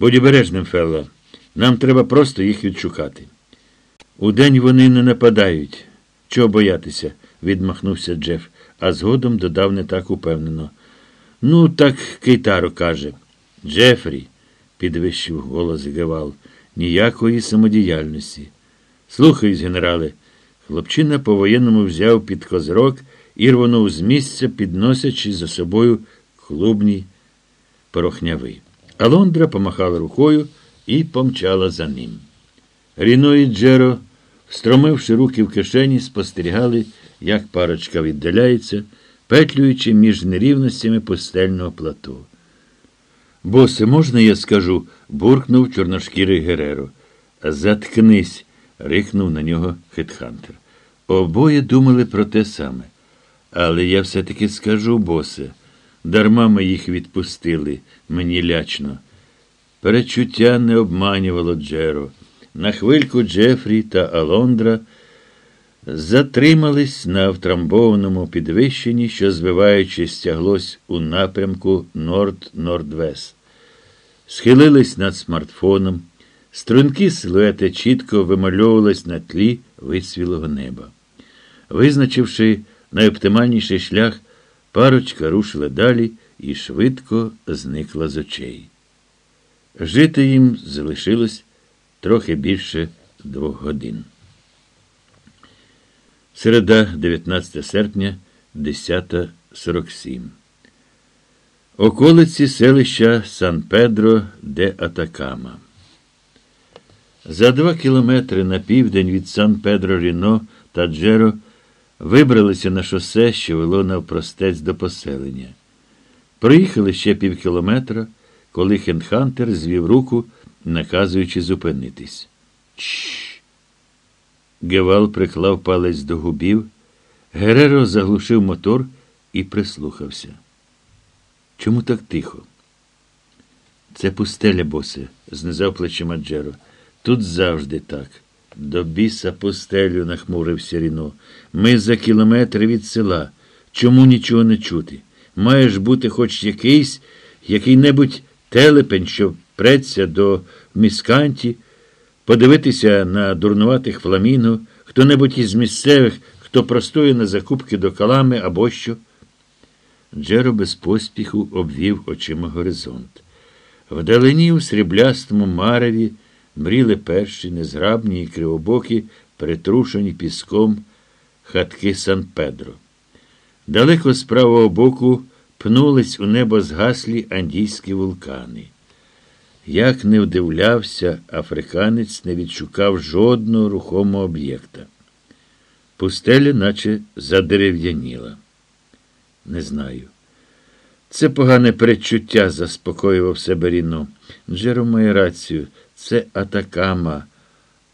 Будь обережним, Фелла. Нам треба просто їх відшукати. Удень вони не нападають. Чого боятися? відмахнувся Джеф, а згодом додав не так упевнено. Ну, так Кейтаро каже. Джефрі, підвищив голос Гевал, ніякої самодіяльності. Слухаюсь, генерале. Хлопчина по-воєнному взяв під козирок і рвонув з місця, підносячи за собою клубні порохняви. Алондра помахала рукою і помчала за ним. Ріно і Джеро, встромивши руки в кишені, спостерігали, як парочка віддаляється, петлюючи між нерівностями пустельного плато. Босе, можна я скажу? буркнув чорношкірий Гереро. Заткнись, рикнув на нього Хетхантер. Обоє думали про те саме. Але я все-таки скажу, босе, дарма ми їх відпустили, мені лячно. Перечуття не обманювало Джеро. На хвильку Джефрі та Алондра затримались на втрамбованому підвищенні, що, звиваючись, стяглось у напрямку Норд-Нордвест. Схилились над смартфоном. Струнки силуети чітко вимальовувались на тлі висвілого неба. Визначивши найоптимальніший шлях, парочка рушила далі і швидко зникла з очей. Жити їм залишилось трохи більше двох годин. Середа, 19 серпня, 10.47. Околиці селища Сан Педро де Атакама. За два кілометри на південь від Сан Педро Ріно та Джеро вибралися на шосе, що вело навпростець до поселення. Проїхали ще пів кілометра, коли Хендхантер звів руку, наказуючи зупинитись. Чш. Гевал приклав палець до губів. Гереро заглушив мотор і прислухався. Чому так тихо? Це пустеля, босе, знизав плечима Джеро. Тут завжди так. До біса пустелю, нахмурився Ріно. Ми за кілометри від села. Чому нічого не чути? Маєш бути хоч якийсь, який-небудь телепень, що преться до місканті, подивитися на дурнуватих фламінго, хто-небудь із місцевих, хто простоє на закупки до калами або що. Джеро без поспіху обвів очима горизонт. Вдалині у сріблястому мареві мріли перші незграбні і кривобокі, притрушені піском хатки Сан Педро. Далеко з правого боку пнулись у небо згаслі андійські вулкани. Як не вдивлявся, африканець не відшукав жодного рухомого об'єкта. Пустеля, наче задерев'яніла. Не знаю. Це погане передчуття, заспокоював себе Ріно. Джеро має рацію. Це Атакама,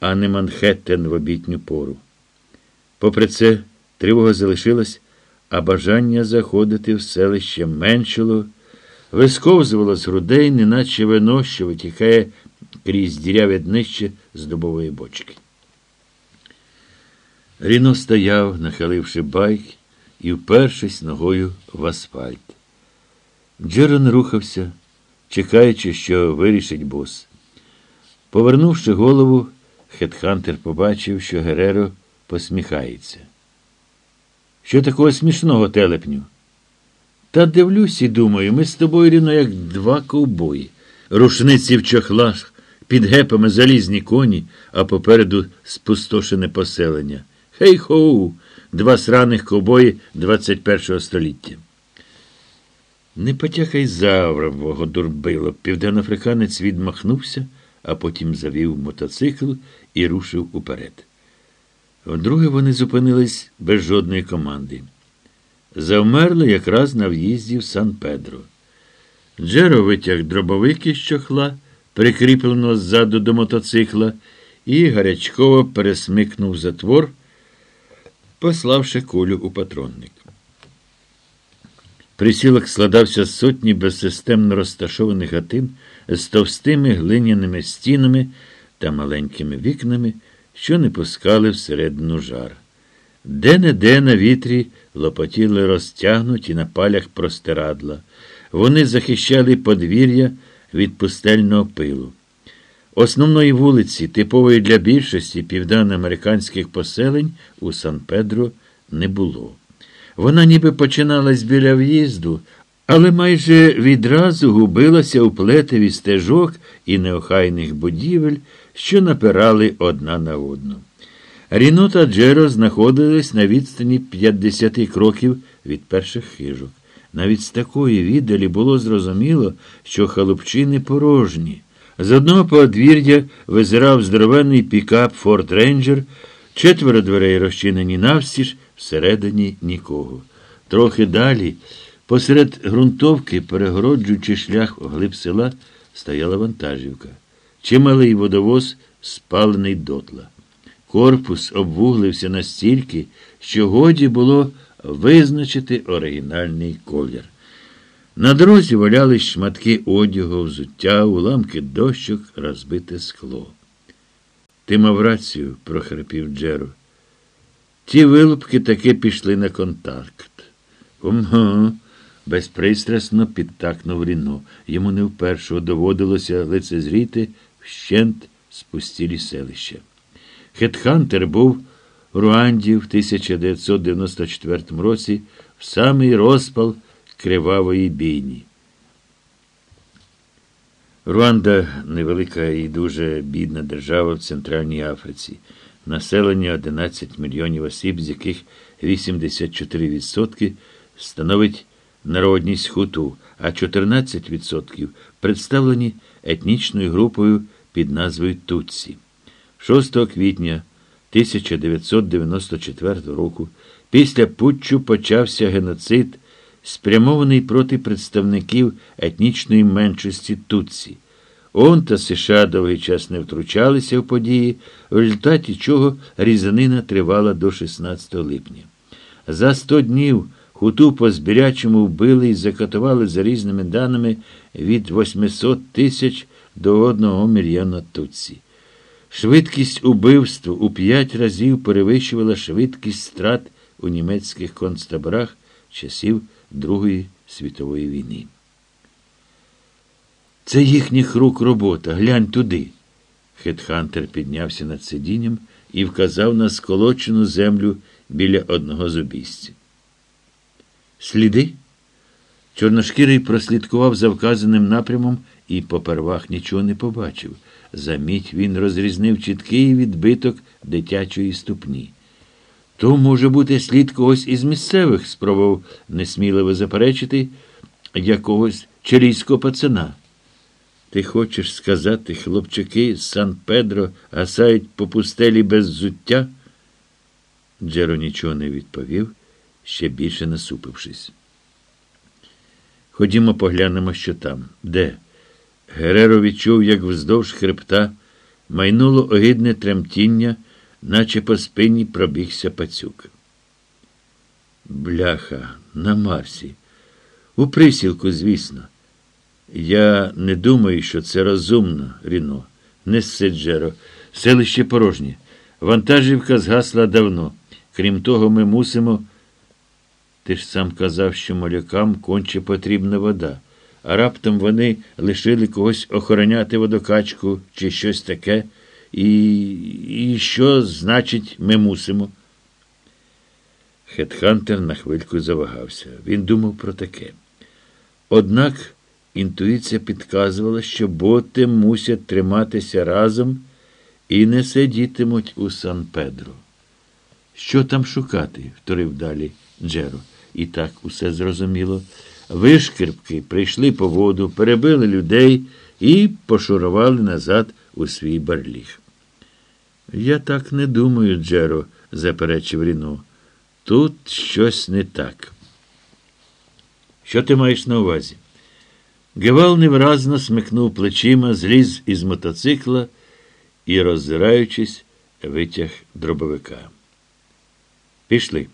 а не Манхеттен в обітню пору. Попри це, тривога залишилась, а бажання заходити в селище меншило, висковзувало з грудей, неначе вино, що витікає крізь діряве днище з дубової бочки. Ріно стояв, нахиливши байк і впершись ногою в асфальт. Джерон рухався, чекаючи, що вирішить бос. Повернувши голову, Хетхантер побачив, що Гереро посміхається. Що такого смішного, телепню? Та дивлюсь і думаю, ми з тобою рівно як два ковбої. Рушниці в чохлах, під гепами залізні коні, а попереду спустошене поселення. Хей-хоу, два сраних ковбої 21-го століття. Не потякай заврового дурбило. Південноафриканець відмахнувся, а потім завів мотоцикл і рушив уперед. Вдруге вони зупинились без жодної команди. Завмерли якраз на в'їзді в Сан Педро. Джеро витяг дробовики з чохла, прикріпленого ззаду до мотоцикла, і гарячково пересмикнув затвор, пославши кулю у патронник. Присілок складався з сотні безсистемно розташованих хатин з товстими глиняними стінами та маленькими вікнами, що не пускали всередину жар. Де-не-де на вітрі лопотіли розтягнуті на палях простирадла. Вони захищали подвір'я від пустельного пилу. Основної вулиці, типової для більшості південноамериканських поселень, у Сан-Педро не було. Вона ніби починалась біля в'їзду, але майже відразу губилася у плетеві стежок і неохайних будівель, що напирали одна на одну. Ріно та Джеро знаходились на відстані 50 кроків від перших хижок. Навіть з такої віддалі було зрозуміло, що халупчини порожні. З одного подвір'я визирав здоровенний пікап Форд Рейнджер, четверо дверей розчинені навстіж, всередині нікого. Трохи далі, посеред ґрунтовки, перегороджуючи шлях глиб села, стояла вантажівка. Чималий водовоз спалений дотла. Корпус обвуглився настільки, що годі було визначити оригінальний колір. На дорозі валялись шматки одягу, взуття, уламки дощок, розбите скло. Ти мав рацію, прохрипів Джеро. Ті вилупки таки пішли на контакт. Ого, безпристрасно підтакнув Ріно. Йому не вперше доводилося лицезріти вщент спустілі селища. Хетхантер був у Руанді в 1994 році в самий розпал кривавої бійні. Руанда невелика і дуже бідна держава в Центральній Африці. Населення 11 мільйонів осіб, з яких 84% становить народність хуту, а 14% представлені етнічною групою під назвою Тутсі. 6 квітня 1994 року після путчу почався геноцид, спрямований проти представників етнічної меншості Тутсі. ООН та США довгий час не втручалися в події, в результаті чого різанина тривала до 16 липня. За 100 днів хуту по збірячому вбили і закатували за різними даними від 800 тисяч до 1 мільйона Тутсі. Швидкість убивств у п'ять разів перевищувала швидкість страт у німецьких концтаборах часів Другої світової війни. Це їхніх рук робота. Глянь туди. Хетхантер піднявся над сидінням і вказав на сколочену землю біля одного з обійстів. Сліди? Чорношкірий прослідкував за вказаним напрямом і попервах нічого не побачив. Заміть він розрізнив чіткий відбиток дитячої ступні. То може бути слід когось із місцевих, спробував несміливо заперечити якогось чилійського пацана. Ти хочеш сказати, хлопчаки з Сан Педро гасають по пустелі без зуття? Джеро нічого не відповів, ще більше насупившись. Ходімо, поглянемо, що там. Де? Гереро відчув, як вздовж хребта майнуло огидне тремтіння, наче по спині пробігся пацюк. Бляха, на Марсі. У присілку, звісно. Я не думаю, що це розумно, Ріно. Не Седжеро. Селище порожнє. Вантажівка згасла давно. Крім того, ми мусимо. Ти ж сам казав, що малюкам конче потрібна вода, а раптом вони лишили когось охороняти водокачку чи щось таке. І, І що, значить, ми мусимо? Хетхантер на хвильку завагався. Він думав про таке. Однак інтуїція підказувала, що боти мусять триматися разом і не сидітимуть у Сан Педро. Що там шукати? вторив далі Джеро. І так усе зрозуміло. Вишкірпки прийшли по воду, перебили людей і пошурували назад у свій барліг. Я так не думаю, Джеро, заперечив Ріно. Тут щось не так. Що ти маєш на увазі? Гевал невразно смикнув плечима, зліз із мотоцикла і, роззираючись, витяг дробовика. Пішли.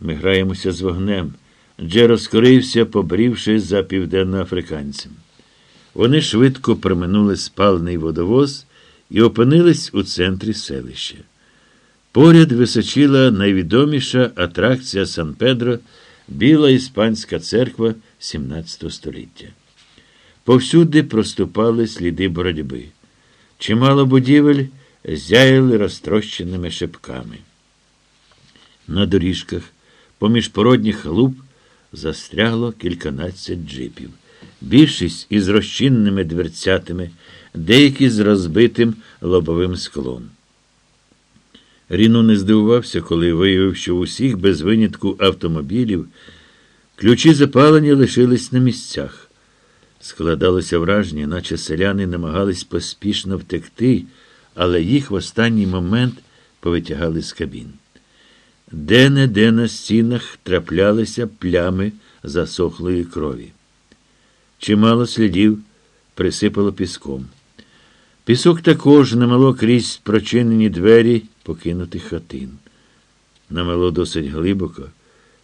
Ми граємося з вогнем. Джеро скорився, побрівши за південноафриканцем. Вони швидко проминули спалений водовоз і опинились у центрі селища. Поряд височила найвідоміша атракція Сан Педро, біла іспанська церква XVII століття. Повсюди проступали сліди боротьби. Чимало будівель зяяли розтрощеними шипками. На доріжках, поміж породніх халуп, застрягло кільканадцять джипів. Більшість із розчинними дверцятами, деякі з розбитим лобовим склом. Ріно не здивувався, коли виявив, що в усіх без винятку автомобілів ключі запалення лишились на місцях. Складалося враження, наче селяни намагались поспішно втекти, але їх в останній момент повитягали з кабін. Де-не-де на стінах траплялися плями засохлої крові. Чимало слідів присипало піском. Пісок також намело крізь прочинені двері покинутих хатин. Намело досить глибоко.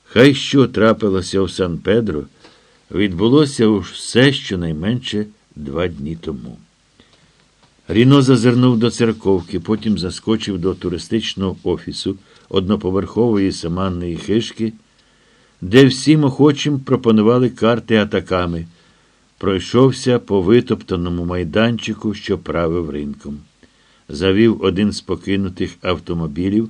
Хай що трапилося в Сан Педро, відбулося все щонайменше два дні тому. Ріно зазирнув до церковки, потім заскочив до туристичного офісу одноповерхової саманної хишки, де всім охочим пропонували карти атаками. Пройшовся по витоптаному майданчику, що правив ринком. Завів один з покинутих автомобілів,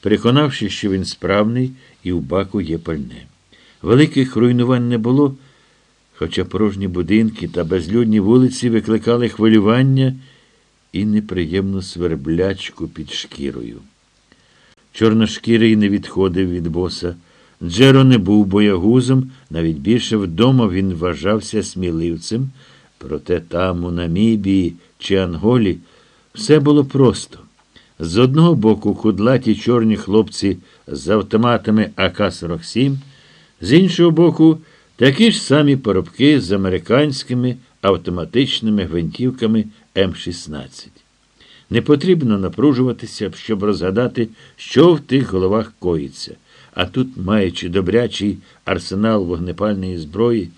переконавши, що він справний і в баку є пальне. Великих руйнувань не було, хоча порожні будинки та безлюдні вулиці викликали хвилювання і неприємну сверблячку під шкірою. Чорношкірий не відходив від боса. Джеро не був боягузом, навіть більше вдома він вважався сміливцем, проте там, у Намібії чи Анголі, все було просто. З одного боку кудлаті чорні хлопці з автоматами АК-47, з іншого боку, такі ж самі поробки з американськими автоматичними гвинтівками М-16. Не потрібно напружуватися, щоб розгадати, що в тих головах коїться. А тут, маючи добрячий арсенал вогнепальної зброї,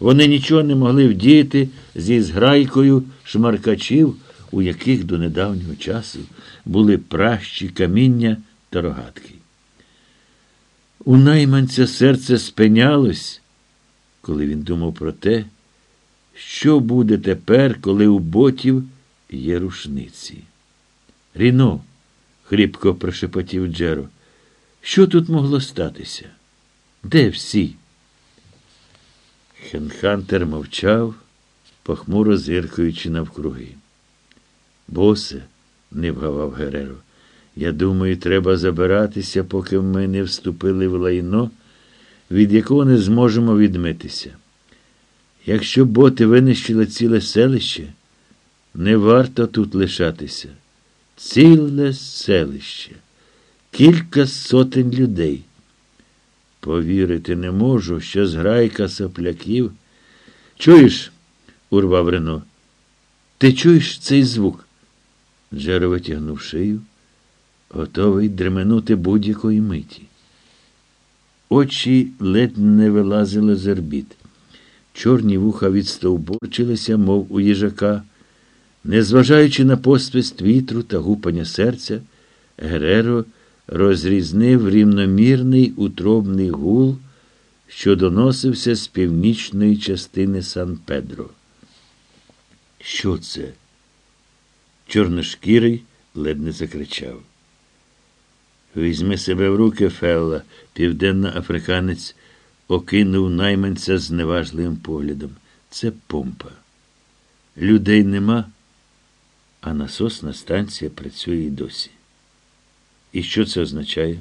вони нічого не могли вдіяти зі зграйкою шмаркачів, у яких до недавнього часу були пращі каміння та рогатки. У найманця серце спинялось, коли він думав про те, що буде тепер, коли у ботів є рушниці. Ріно, хріпко прошепотів Джеро. Що тут могло статися? Де всі? Хенхантер мовчав, похмуро зиркаючи навкруги. Босе, не вгавав Гереро, я думаю, треба забиратися, поки ми не вступили в лайно, від якого не зможемо відмитися. Якщо боти винищили ціле селище, не варто тут лишатися. Ціле селище кілька сотень людей. Повірити не можу, що зграйка сопляків. Чуєш? урвав Рено. Ти чуєш цей звук? Джеро витягнув шию, готовий дременути будь-якої миті. Очі ледь не вилазили з орбіт. Чорні вуха відстовбурчилися, мов у їжака. Незважаючи на посвист вітру та гупання серця, Гереро розрізнив рівномірний утробний гул, що доносився з північної частини Сан Педро. Що це? Чорношкірий ледь не закричав. Візьми себе в руки, Фелла, південноафриканець окинув найманця з неважливим поглядом. Це помпа. Людей нема, а насосна станція працює й досі. І що це означає?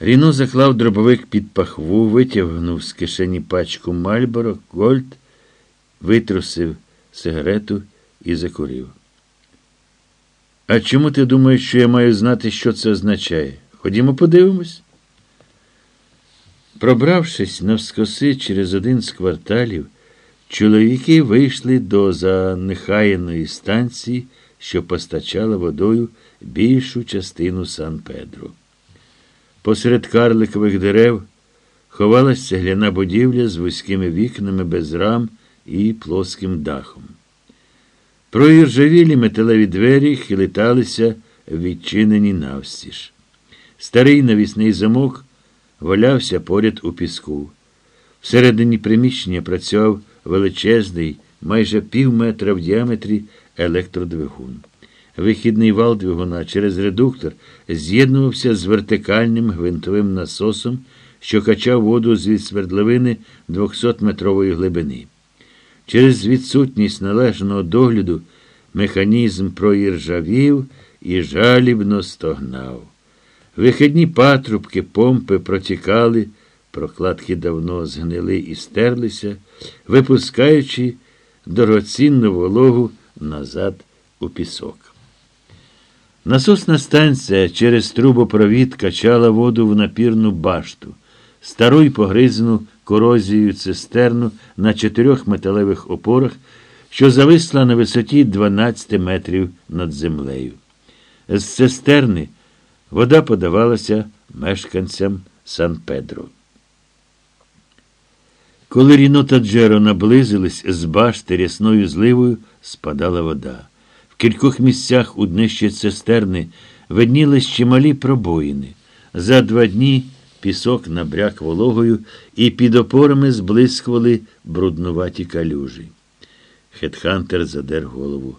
Ріно заклав дробовик під пахву, витягнув з кишені пачку Мальборо, Гольд, витрусив сигарету і закурив. А чому ти думаєш, що я маю знати, що це означає? Ходімо, подивимось. Пробравшись навскоси через один з кварталів, чоловіки вийшли до занехаяної станції, що постачала водою більшу частину Сан Педро. Посеред карликових дерев ховалась цегляна будівля з вузькими вікнами без рам і плоским дахом. Проіржавілі металеві двері хилиталися відчинені навстіж. Старий навісний замок валявся поряд у піску. Всередині приміщення працював величезний, майже пів метра в діаметрі електродвигун. Вихідний вал двигуна через редуктор з'єднувався з вертикальним гвинтовим насосом, що качав воду з свердловини 200-метрової глибини. Через відсутність належного догляду механізм проіржавів і жалібно стогнав. Вихідні патрубки, помпи протікали, прокладки давно згнили і стерлися, випускаючи дорогоцінну вологу назад у пісок. Насосна станція через трубопровід качала воду в напірну башту, стару й погризену корозією цистерну на чотирьох металевих опорах, що зависла на висоті 12 метрів над землею. З цистерни вода подавалася мешканцям Сан Педро. Коли Ріно та Джеро наблизились з башти рясною зливою, спадала вода. В кількох місцях у днищі цистерни виднілись чималі пробоїни. За два дні пісок набряк вологою і під опорами зблискували бруднуваті калюжі. Хетхантер задер голову.